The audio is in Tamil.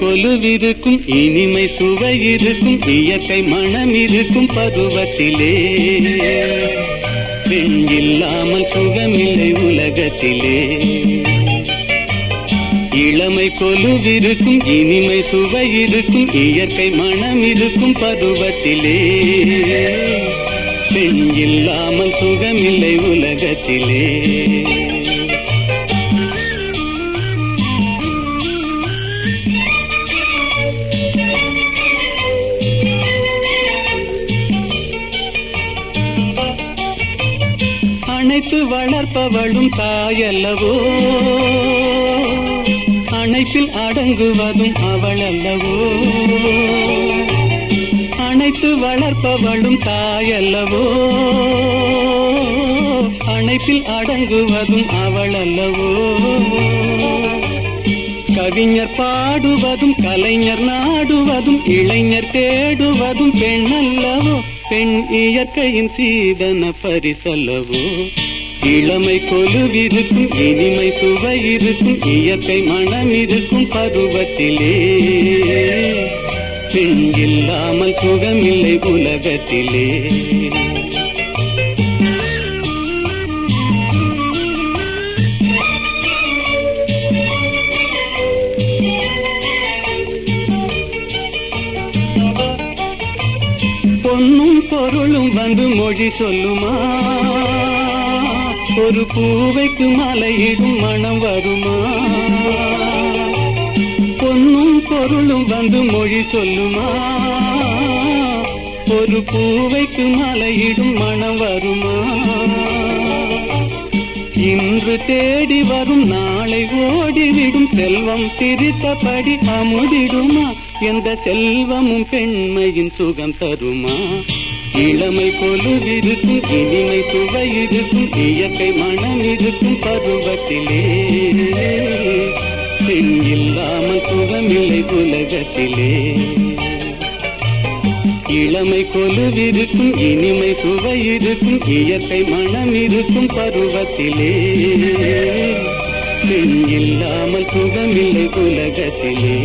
கொலுவிருக்கும் இனிமை சுவை இருக்கும் இயற்கை மனம் இருக்கும் பருவத்திலே. பெண் இல்லாமல் சுகமில்லை உலகத்திலே இளமை கொலுவிருக்கும் இனிமை சுவை இருக்கும் இயற்கை மனம் இருக்கும் பருவத்திலே. பெண் இல்லாமல் சுகமில்லை உலகத்திலே. அணைத்து வளர்ப்பவளும் தாயல்லவோ? அணைப்பில் அடங்குவதும் அவளல்லவோ? அணைத்து வளர்ப்பவளும் தாயல்லவோ? அணைப்பில் அடங்குவதும் அவளல்லவோ? கவிஞர் பாடுவதும் கலைஞர் நாடுவதும் இளைஞர் தேடுவதும் பெண் அல்லவோ பெண் இயற்கையின் சீதன பரிசல்லவோ. இளமை கொலுவிருக்கும் இனிமை சுவை இருக்கும் இயற்கை மனம் இருக்கும் பருவத்திலே. பெண் இல்லாமல் சுகமில்லை உலகத்திலே. வந்து மொழி சொல்லுமா? ஒரு பூவைக்கு மலையிடும் மனம் வருமா? பொன்னும் பொருளும் வந்து மொழி சொல்லுமா? ஒரு பூவைக்கு மலையிடும் மனம் வருமா? இன்று தேடி வரும் நாளை ஓடிவிடும் செல்வம் சிரித்தபடி அமுதிடுமா? எந்த செல்வமும் பெண்மையின் சுகம் தருமா? இளமை கொலுவிருக்கும் இனிமை சுவை இருக்கும் இயற்கை மனம் இருக்கும் பருவத்திலே. பெண் இல்லாமல் சுகமில்லை உலகத்திலே. இளமை கொலுவிருக்கும் இனிமை சுவை இருக்கும் இயற்கை மனம் இருக்கும் பருவத்திலே. பெண் இல்லாமல் சுகமில்லை உலகத்திலே.